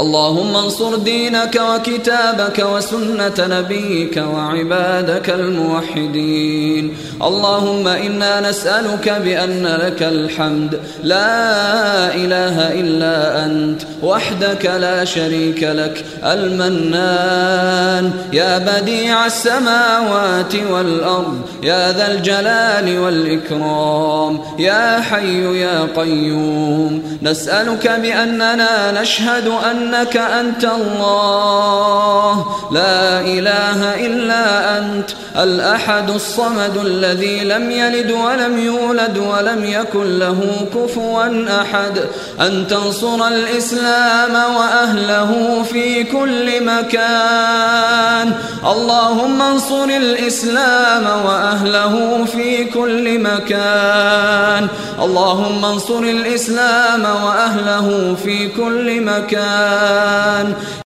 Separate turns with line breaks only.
اللهم انصر دينك وكتابك وسنة نبيك وعبادك الموحدين. اللهم إنا نسألك بأن لك الحمد. لا إله إلا أنت وحدك لا شريك لك. المنان يا بديع السماوات والأرض يا ذا الجلال والإكرام يا حي يا قيوم. نسألك بأننا نشهد أن أنك أنت الله. لا إله إلا أنت. الأحد الصمد الذي لم يلد ولم يولد ولم يكن له كفوا أحد. أن تنصر الإسلام وأهله في كل مكان. اللهم انصر الإسلام وأهله كل مكان. اللهم انصر الإسلام وأهله في كل مكان.